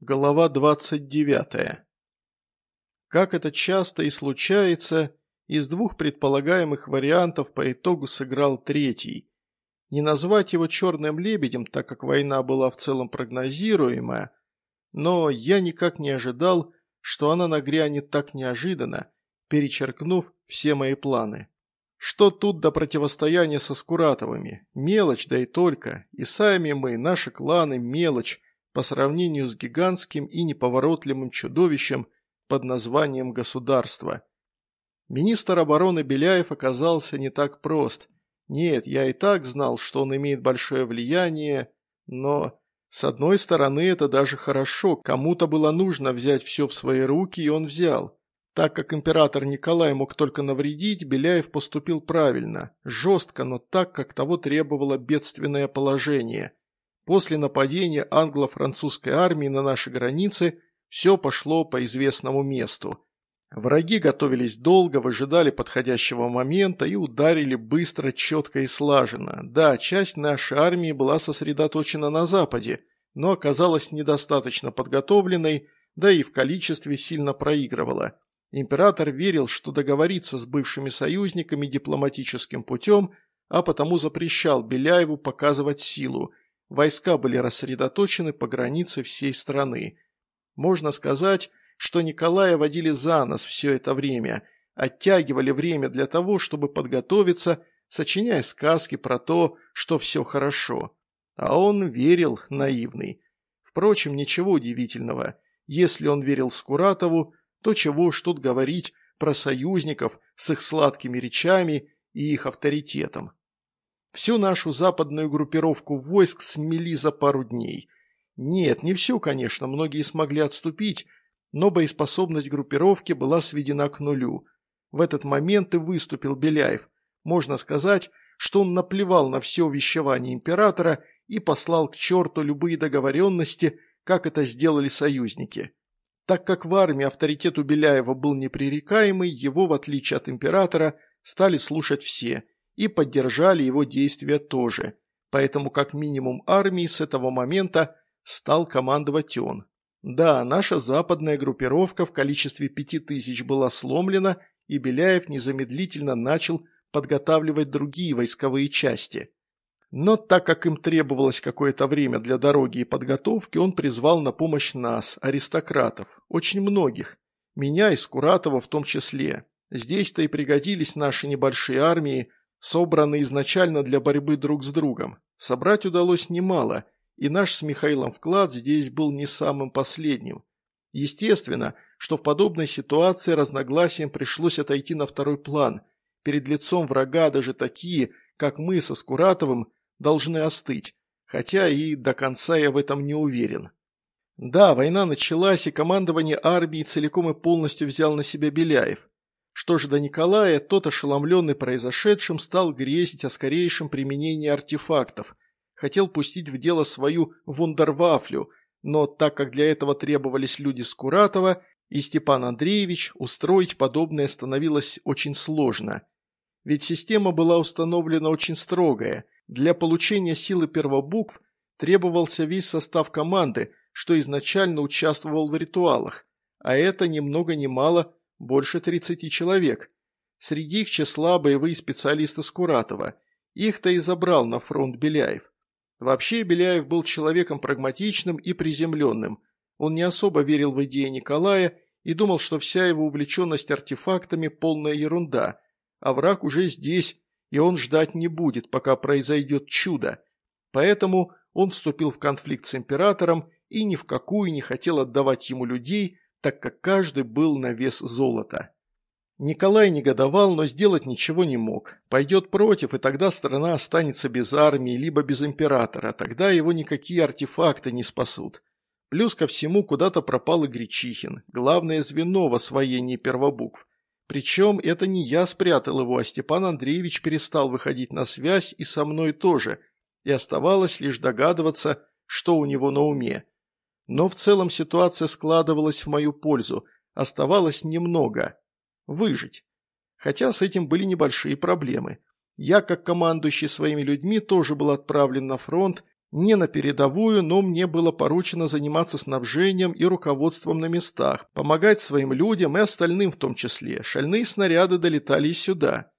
Глава 29. Как это часто и случается, из двух предполагаемых вариантов по итогу сыграл третий. Не назвать его «черным лебедем», так как война была в целом прогнозируемая, но я никак не ожидал, что она нагрянет так неожиданно, перечеркнув все мои планы. Что тут до противостояния со Скуратовыми? Мелочь, да и только. И сами мы, наши кланы, мелочь по сравнению с гигантским и неповоротливым чудовищем под названием государство. Министр обороны Беляев оказался не так прост. Нет, я и так знал, что он имеет большое влияние, но... С одной стороны, это даже хорошо, кому-то было нужно взять все в свои руки, и он взял. Так как император Николай мог только навредить, Беляев поступил правильно, жестко, но так, как того требовало бедственное положение. После нападения англо-французской армии на наши границы все пошло по известному месту. Враги готовились долго, выжидали подходящего момента и ударили быстро, четко и слаженно. Да, часть нашей армии была сосредоточена на западе, но оказалась недостаточно подготовленной, да и в количестве сильно проигрывала. Император верил, что договориться с бывшими союзниками дипломатическим путем, а потому запрещал Беляеву показывать силу – Войска были рассредоточены по границе всей страны. Можно сказать, что Николая водили за нос все это время, оттягивали время для того, чтобы подготовиться, сочиняя сказки про то, что все хорошо. А он верил, наивный. Впрочем, ничего удивительного. Если он верил Скуратову, то чего уж тут говорить про союзников с их сладкими речами и их авторитетом. Всю нашу западную группировку войск смели за пару дней. Нет, не всю, конечно, многие смогли отступить, но боеспособность группировки была сведена к нулю. В этот момент и выступил Беляев. Можно сказать, что он наплевал на все увещевание императора и послал к черту любые договоренности, как это сделали союзники. Так как в армии авторитет у Беляева был непререкаемый, его, в отличие от императора, стали слушать все – и поддержали его действия тоже, поэтому как минимум армии с этого момента стал командовать он. Да, наша западная группировка в количестве пяти тысяч была сломлена, и Беляев незамедлительно начал подготавливать другие войсковые части. Но так как им требовалось какое-то время для дороги и подготовки, он призвал на помощь нас, аристократов, очень многих, меня и Скуратова в том числе. Здесь-то и пригодились наши небольшие армии, собраны изначально для борьбы друг с другом. Собрать удалось немало, и наш с Михаилом вклад здесь был не самым последним. Естественно, что в подобной ситуации разногласиям пришлось отойти на второй план. Перед лицом врага даже такие, как мы со Скуратовым, должны остыть, хотя и до конца я в этом не уверен. Да, война началась, и командование армии целиком и полностью взял на себя Беляев. Что же до Николая, тот, ошеломленный произошедшим, стал грезить о скорейшем применении артефактов. Хотел пустить в дело свою вундервафлю, но так как для этого требовались люди Скуратова и Степан Андреевич, устроить подобное становилось очень сложно. Ведь система была установлена очень строгая. Для получения силы первобукв требовался весь состав команды, что изначально участвовал в ритуалах, а это ни много ни мало больше 30 человек. Среди их числа боевые специалисты Скуратова. Их-то и забрал на фронт Беляев. Вообще Беляев был человеком прагматичным и приземленным. Он не особо верил в идеи Николая и думал, что вся его увлеченность артефактами – полная ерунда, а враг уже здесь, и он ждать не будет, пока произойдет чудо. Поэтому он вступил в конфликт с императором и ни в какую не хотел отдавать ему людей, так как каждый был на вес золота. Николай негодовал, но сделать ничего не мог. Пойдет против, и тогда страна останется без армии, либо без императора, тогда его никакие артефакты не спасут. Плюс ко всему куда-то пропал и Гречихин, главное звено в освоении первобукв. Причем это не я спрятал его, а Степан Андреевич перестал выходить на связь и со мной тоже, и оставалось лишь догадываться, что у него на уме. Но в целом ситуация складывалась в мою пользу, оставалось немного. Выжить. Хотя с этим были небольшие проблемы. Я, как командующий своими людьми, тоже был отправлен на фронт, Не на передовую, но мне было поручено заниматься снабжением и руководством на местах, помогать своим людям и остальным в том числе. Шальные снаряды долетали и сюда.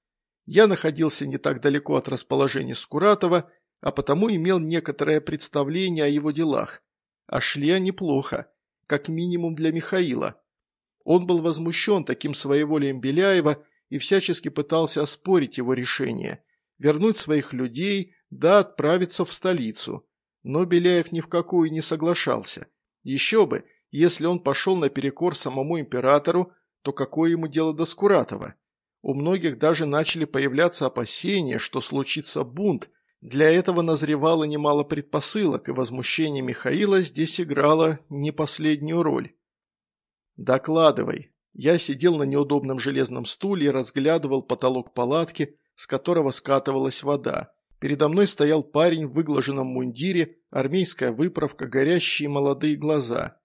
Я находился не так далеко от расположения Скуратова, а потому имел некоторое представление о его делах. А шли они плохо, как минимум для Михаила. Он был возмущен таким своеволием Беляева и всячески пытался оспорить его решение, вернуть своих людей, да отправиться в столицу. Но Беляев ни в какую не соглашался. Еще бы, если он пошел наперекор самому императору, то какое ему дело до Скуратова? У многих даже начали появляться опасения, что случится бунт. Для этого назревало немало предпосылок, и возмущение Михаила здесь играло не последнюю роль. «Докладывай». Я сидел на неудобном железном стуле и разглядывал потолок палатки, с которого скатывалась вода. Передо мной стоял парень в выглаженном мундире, армейская выправка, горящие молодые глаза.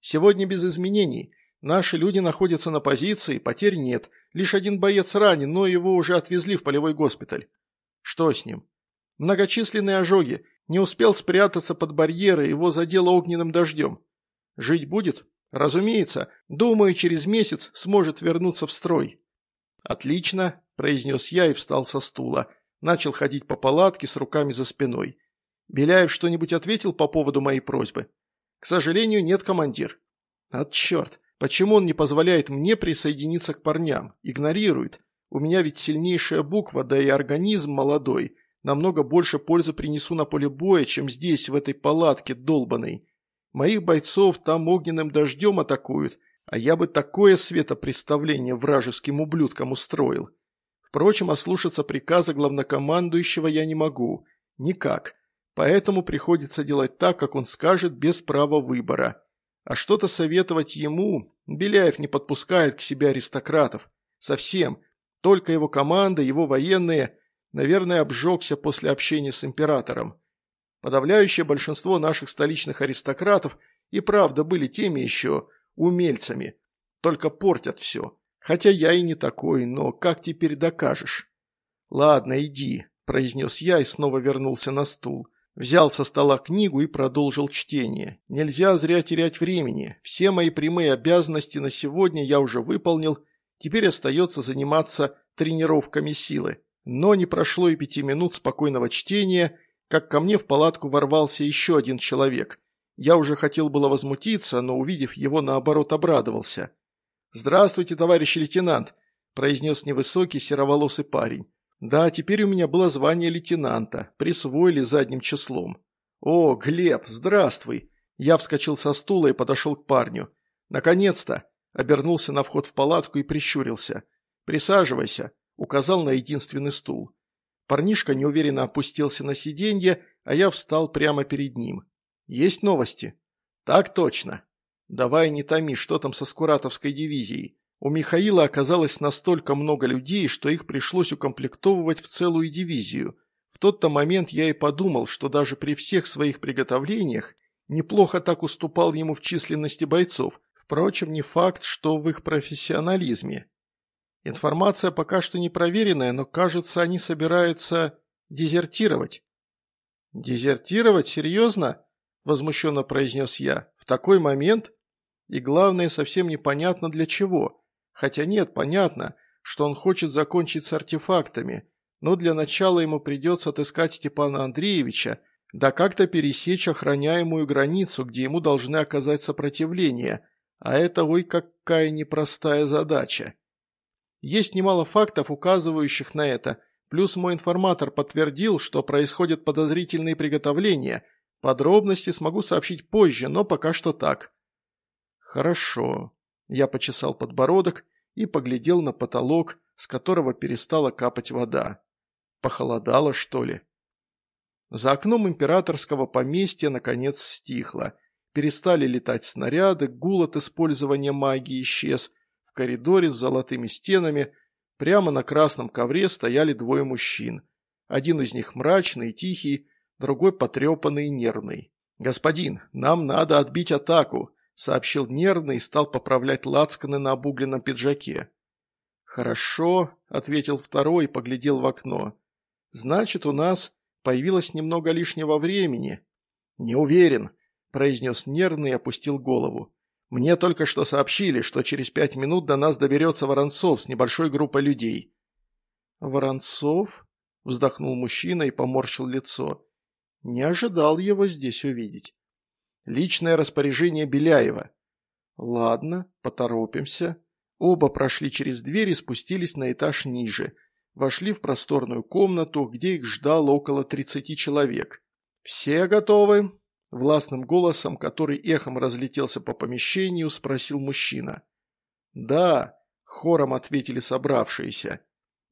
Сегодня без изменений. Наши люди находятся на позиции, потерь нет. Лишь один боец ранен, но его уже отвезли в полевой госпиталь. Что с ним? Многочисленные ожоги. Не успел спрятаться под барьеры, его задело огненным дождем. Жить будет? Разумеется. Думаю, через месяц сможет вернуться в строй. Отлично, произнес я и встал со стула. Начал ходить по палатке с руками за спиной. Беляев что-нибудь ответил по поводу моей просьбы? К сожалению, нет, командир. От черт, почему он не позволяет мне присоединиться к парням? Игнорирует. У меня ведь сильнейшая буква, да и организм молодой. Намного больше пользы принесу на поле боя, чем здесь, в этой палатке долбанной. Моих бойцов там огненным дождем атакуют, а я бы такое светопреставление вражеским ублюдкам устроил. Впрочем, ослушаться приказа главнокомандующего я не могу. Никак. Поэтому приходится делать так, как он скажет, без права выбора. А что-то советовать ему Беляев не подпускает к себе аристократов. Совсем. Только его команда, его военные, наверное, обжегся после общения с императором. Подавляющее большинство наших столичных аристократов и правда были теми еще умельцами. Только портят все. Хотя я и не такой, но как теперь докажешь? Ладно, иди, произнес я и снова вернулся на стул. Взял со стола книгу и продолжил чтение. Нельзя зря терять времени. Все мои прямые обязанности на сегодня я уже выполнил. Теперь остается заниматься тренировками силы. Но не прошло и пяти минут спокойного чтения, как ко мне в палатку ворвался еще один человек. Я уже хотел было возмутиться, но, увидев его, наоборот, обрадовался. «Здравствуйте, товарищ лейтенант», – произнес невысокий сероволосый парень. «Да, теперь у меня было звание лейтенанта, присвоили задним числом». «О, Глеб, здравствуй!» Я вскочил со стула и подошел к парню. «Наконец-то!» – обернулся на вход в палатку и прищурился. «Присаживайся», – указал на единственный стул. Парнишка неуверенно опустился на сиденье, а я встал прямо перед ним. «Есть новости?» «Так точно», «Давай не томи, что там со Скуратовской дивизией?» У Михаила оказалось настолько много людей, что их пришлось укомплектовывать в целую дивизию. В тот-то момент я и подумал, что даже при всех своих приготовлениях неплохо так уступал ему в численности бойцов. Впрочем, не факт, что в их профессионализме. Информация пока что не проверенная, но, кажется, они собираются дезертировать. «Дезертировать? Серьезно?» – возмущенно произнес я. «В такой момент?» И главное, совсем непонятно для чего. Хотя нет, понятно, что он хочет закончить с артефактами, но для начала ему придется отыскать Степана Андреевича, да как-то пересечь охраняемую границу, где ему должны оказать сопротивление, а это ой какая непростая задача. Есть немало фактов, указывающих на это, плюс мой информатор подтвердил, что происходят подозрительные приготовления. Подробности смогу сообщить позже, но пока что так. «Хорошо». Я почесал подбородок и поглядел на потолок, с которого перестала капать вода. Похолодало, что ли? За окном императорского поместья наконец стихло. Перестали летать снаряды, гул от использования магии исчез. В коридоре с золотыми стенами прямо на красном ковре стояли двое мужчин. Один из них мрачный и тихий, другой потрепанный и нервный. «Господин, нам надо отбить атаку», сообщил нервно и стал поправлять лацканы на обугленном пиджаке. «Хорошо», – ответил второй и поглядел в окно. «Значит, у нас Появилось немного лишнего времени. Не уверен, произнес нервно и опустил голову. Мне только что сообщили, что через пять минут до нас доберется Воронцов с небольшой группой людей. Воронцов? Вздохнул мужчина и поморщил лицо. Не ожидал его здесь увидеть. Личное распоряжение Беляева. Ладно, поторопимся. Оба прошли через дверь и спустились на этаж ниже. Вошли в просторную комнату, где их ждало около тридцати человек. «Все готовы?» Властным голосом, который эхом разлетелся по помещению, спросил мужчина. «Да», – хором ответили собравшиеся.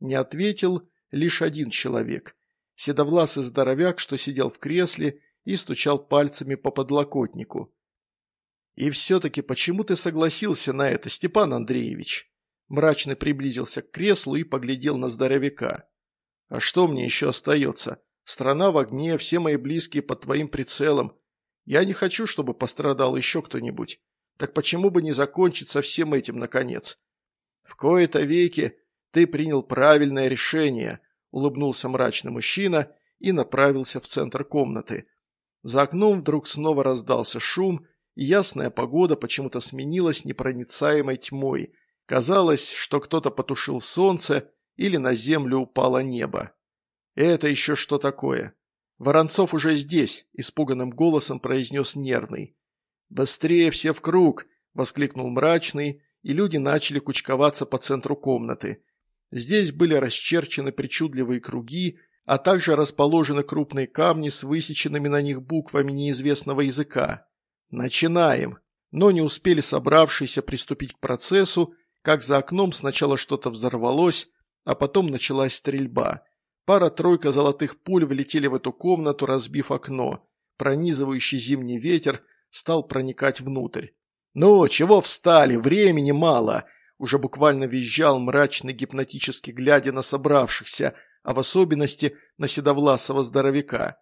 Не ответил лишь один человек. Седовласый здоровяк, что сидел в кресле и стучал пальцами по подлокотнику. «И все-таки почему ты согласился на это, Степан Андреевич?» Мрачно приблизился к креслу и поглядел на здоровяка. «А что мне еще остается? Страна в огне, все мои близкие под твоим прицелом. Я не хочу, чтобы пострадал еще кто-нибудь. Так почему бы не закончить со всем этим, наконец? В кои-то веки ты принял правильное решение, улыбнулся мрачный мужчина и направился в центр комнаты. За окном вдруг снова раздался шум, и ясная погода почему-то сменилась непроницаемой тьмой. Казалось, что кто-то потушил солнце или на землю упало небо. Это еще что такое? «Воронцов уже здесь», – испуганным голосом произнес нервный. «Быстрее все в круг!» – воскликнул мрачный, и люди начали кучковаться по центру комнаты. Здесь были расчерчены причудливые круги, а также расположены крупные камни с высеченными на них буквами неизвестного языка. «Начинаем!» Но не успели собравшиеся приступить к процессу, как за окном сначала что-то взорвалось, а потом началась стрельба – Пара-тройка золотых пуль влетели в эту комнату, разбив окно. Пронизывающий зимний ветер стал проникать внутрь. «Ну, чего встали? Времени мало!» Уже буквально визжал мрачный гипнотически глядя на собравшихся, а в особенности на седовласого здоровяка.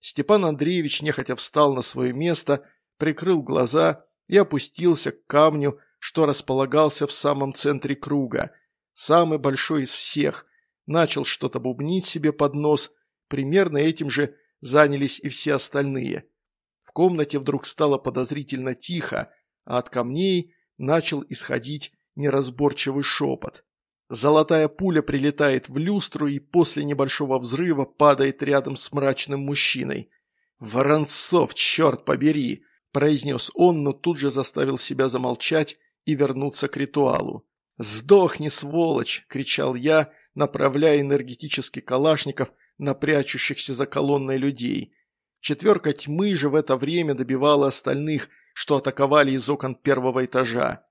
Степан Андреевич нехотя встал на свое место, прикрыл глаза и опустился к камню, что располагался в самом центре круга, самый большой из всех, начал что-то бубнить себе под нос, примерно этим же занялись и все остальные. В комнате вдруг стало подозрительно тихо, а от камней начал исходить неразборчивый шепот. Золотая пуля прилетает в люстру и после небольшого взрыва падает рядом с мрачным мужчиной. «Воронцов, черт побери!» – произнес он, но тут же заставил себя замолчать и вернуться к ритуалу. «Сдохни, сволочь!» – кричал я, направляя энергетический калашников на прячущихся за колонной людей. Четверка тьмы же в это время добивала остальных, что атаковали из окон первого этажа.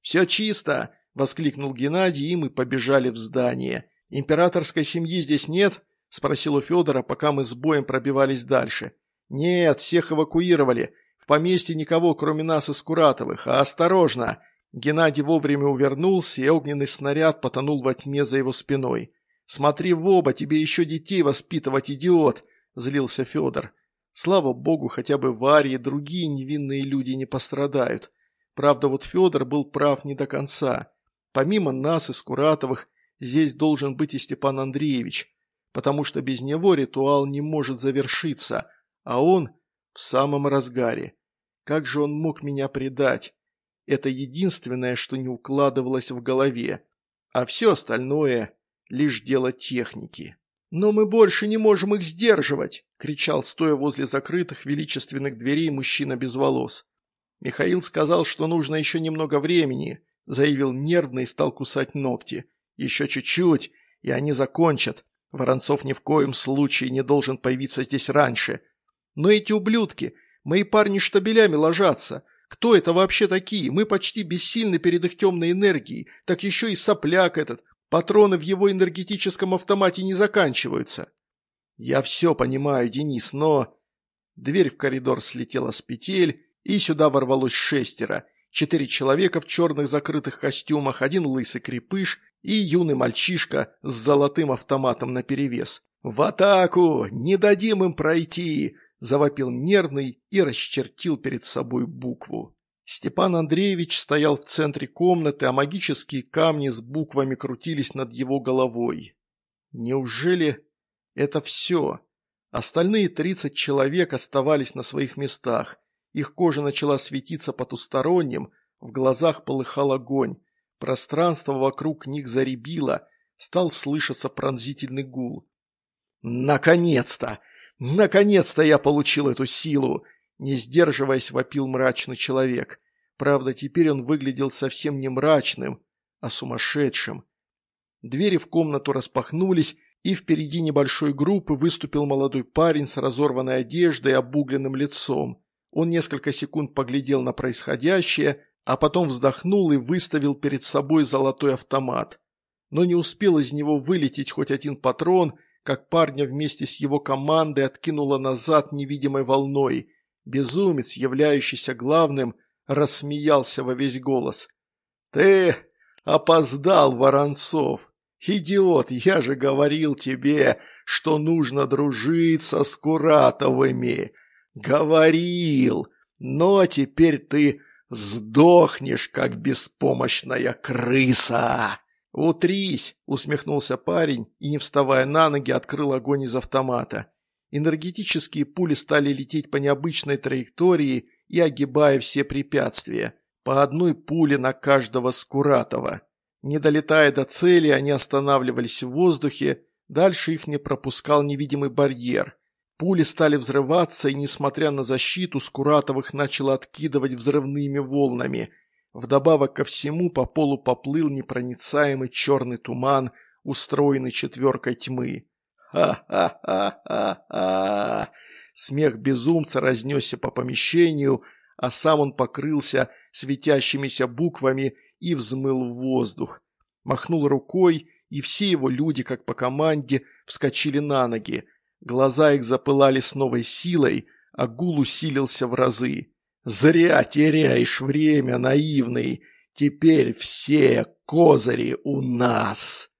«Все чисто!» – воскликнул Геннадий, и мы побежали в здание. «Императорской семьи здесь нет?» – спросил у Федора, пока мы с боем пробивались дальше. «Нет, всех эвакуировали. В поместье никого, кроме нас и Скуратовых. А осторожно! Геннадий вовремя увернулся, и огненный снаряд потонул во тьме за его спиной. «Смотри в оба, тебе еще детей воспитывать, идиот!» – злился Федор. Слава богу, хотя бы Варя и другие невинные люди не пострадают. Правда, вот Федор был прав не до конца. Помимо нас и Скуратовых, здесь должен быть и Степан Андреевич, потому что без него ритуал не может завершиться, а он в самом разгаре. Как же он мог меня предать? Это единственное, что не укладывалось в голове. А все остальное – лишь дело техники. «Но мы больше не можем их сдерживать!» – кричал, стоя возле закрытых величественных дверей мужчина без волос. Михаил сказал, что нужно еще немного времени, заявил нервно и стал кусать ногти. «Еще чуть-чуть, и они закончат. Воронцов ни в коем случае не должен появиться здесь раньше. Но эти ублюдки, мои парни штабелями ложатся. Кто это вообще такие? Мы почти бессильны перед их темной энергией. Так еще и сопляк этот. Патроны в его энергетическом автомате не заканчиваются. Я все понимаю, Денис, но... Дверь в коридор слетела с петель, и сюда ворвалось шестеро. Четыре человека в черных закрытых костюмах, один лысый крепыш и юный мальчишка с золотым автоматом наперевес. «В атаку! Не дадим им пройти!» Завопил нервный и расчертил перед собой букву. Степан Андреевич стоял в центре комнаты, а магические камни с буквами крутились над его головой. Неужели это все? Остальные 30 человек оставались на своих местах. Их кожа начала светиться потусторонним, в глазах полыхал огонь. Пространство вокруг них заребило, стал слышаться пронзительный гул. «Наконец-то! Наконец-то я получил эту силу!» Не сдерживаясь, вопил мрачный человек. Правда, теперь он выглядел совсем не мрачным, а сумасшедшим. Двери в комнату распахнулись, и впереди небольшой группы выступил молодой парень с разорванной одеждой и обугленным лицом. Он несколько секунд поглядел на происходящее, а потом вздохнул и выставил перед собой золотой автомат. Но не успел из него вылететь хоть один патрон, как парня вместе с его командой откинуло назад невидимой волной. Безумец, являющийся главным, рассмеялся во весь голос. «Ты опоздал, Воронцов! Идиот, я же говорил тебе, что нужно дружить со Скуратовыми! Говорил! Но теперь ты сдохнешь, как беспомощная крыса!» «Утрись!» – усмехнулся парень и, не вставая на ноги, открыл огонь из автомата. Энергетические пули стали лететь по необычной траектории и огибая все препятствия. По одной пуле на каждого Скуратова. Не долетая до цели, они останавливались в воздухе, дальше их не пропускал невидимый барьер. Пули стали взрываться, и, несмотря на защиту, Скуратовых начало откидывать взрывными волнами – Вдобавок ко всему по полу поплыл непроницаемый черный туман, устроенный четверкой тьмы. «Ха-ха-ха-ха-ха!» Смех безумца разнесся по помещению, а сам он покрылся светящимися буквами и взмыл в воздух. Махнул рукой, и все его люди, как по команде, вскочили на ноги. Глаза их запылали с новой силой, а гул усилился в разы. Зря теряешь время, наивный. Теперь все козыри у нас.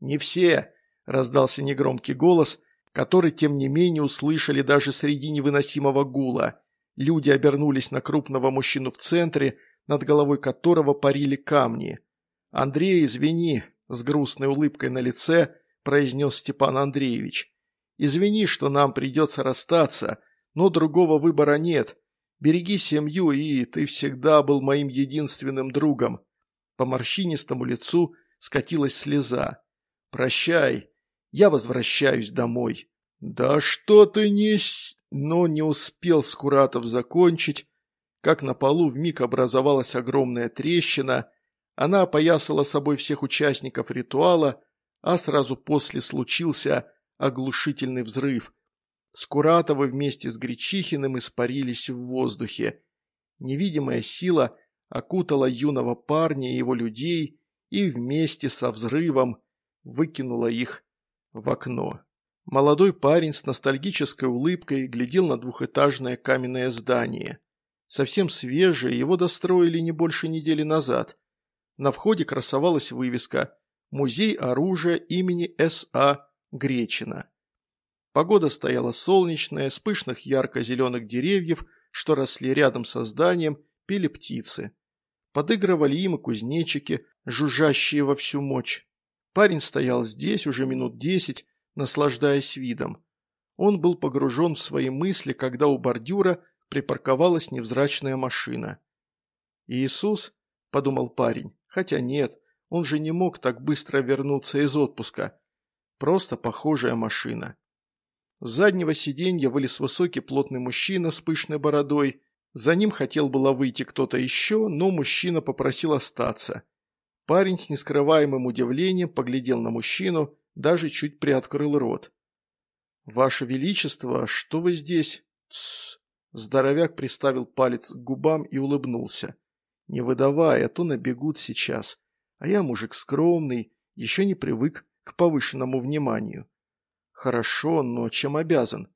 Не все, раздался негромкий голос, который, тем не менее, услышали даже среди невыносимого гула. Люди обернулись на крупного мужчину в центре, над головой которого парили камни. «Андрей, извини», — с грустной улыбкой на лице произнес Степан Андреевич. «Извини, что нам придется расстаться, но другого выбора нет. Береги семью, и ты всегда был моим единственным другом». По морщинистому лицу скатилась слеза. «Прощай, я возвращаюсь домой». «Да что ты не...» Но не успел Скуратов закончить, как на полу вмиг образовалась огромная трещина. Она опоясала собой всех участников ритуала, а сразу после случился оглушительный взрыв, Скуратовы вместе с Гречихиным испарились в воздухе. Невидимая сила окутала юного парня и его людей и вместе со взрывом выкинула их в окно. Молодой парень с ностальгической улыбкой глядел на двухэтажное каменное здание. Совсем свежее, его достроили не больше недели назад. На входе красовалась вывеска «Музей оружия имени С.А. Гречина». Погода стояла солнечная, с пышных ярко-зеленых деревьев, что росли рядом со зданием, пели птицы. Подыгрывали им и кузнечики, жужжащие во всю мощь. Парень стоял здесь уже минут десять, наслаждаясь видом. Он был погружен в свои мысли, когда у бордюра припарковалась невзрачная машина. «Иисус?» – подумал парень. Хотя нет, он же не мог так быстро вернуться из отпуска. Просто похожая машина. С заднего сиденья вылез высокий плотный мужчина с пышной бородой. За ним хотел было выйти кто-то еще, но мужчина попросил остаться. Парень с нескрываемым удивлением поглядел на мужчину, даже чуть приоткрыл рот. «Ваше Величество, что вы здесь?» «Тссс!» Здоровяк приставил палец к губам и улыбнулся. «Не выдавай, а то набегут сейчас. А я мужик скромный, еще не привык к повышенному вниманию. «Хорошо, но чем обязан?»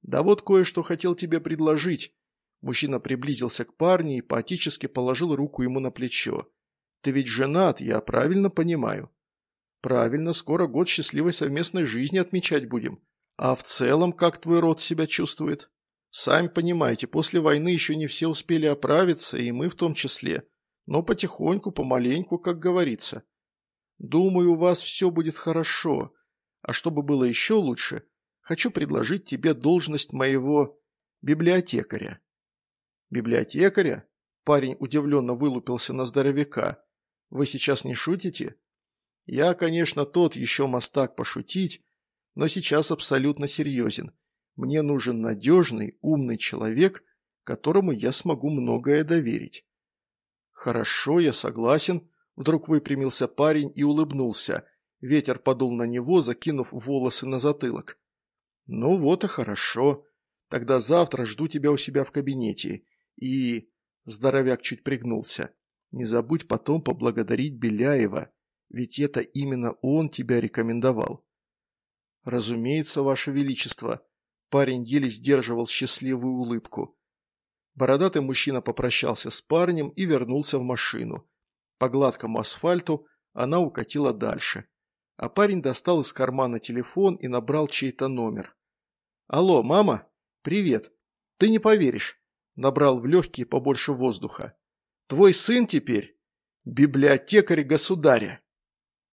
«Да вот кое-что хотел тебе предложить». Мужчина приблизился к парню и поотически положил руку ему на плечо. «Ты ведь женат, я правильно понимаю?» «Правильно, скоро год счастливой совместной жизни отмечать будем. А в целом, как твой род себя чувствует?» «Сами понимаете, после войны еще не все успели оправиться, и мы в том числе. Но потихоньку, помаленьку, как говорится. Думаю, у вас все будет хорошо. А чтобы было еще лучше, Хочу предложить тебе должность моего библиотекаря». «Библиотекаря?» Парень удивленно вылупился на здоровяка. «Вы сейчас не шутите?» «Я, конечно, тот еще мастак пошутить, но сейчас абсолютно серьезен. Мне нужен надежный, умный человек, которому я смогу многое доверить». «Хорошо, я согласен», – вдруг выпрямился парень и улыбнулся. Ветер подул на него, закинув волосы на затылок. «Ну вот и хорошо. Тогда завтра жду тебя у себя в кабинете. И...» Здоровяк чуть пригнулся. «Не забудь потом поблагодарить Беляева, ведь это именно он тебя рекомендовал». «Разумеется, Ваше Величество». Парень еле сдерживал счастливую улыбку. Бородатый мужчина попрощался с парнем и вернулся в машину. По гладкому асфальту она укатила дальше. А парень достал из кармана телефон и набрал чей-то номер. «Алло, мама? Привет. Ты не поверишь. Набрал в легкие побольше воздуха. Твой сын теперь библиотекарь государя.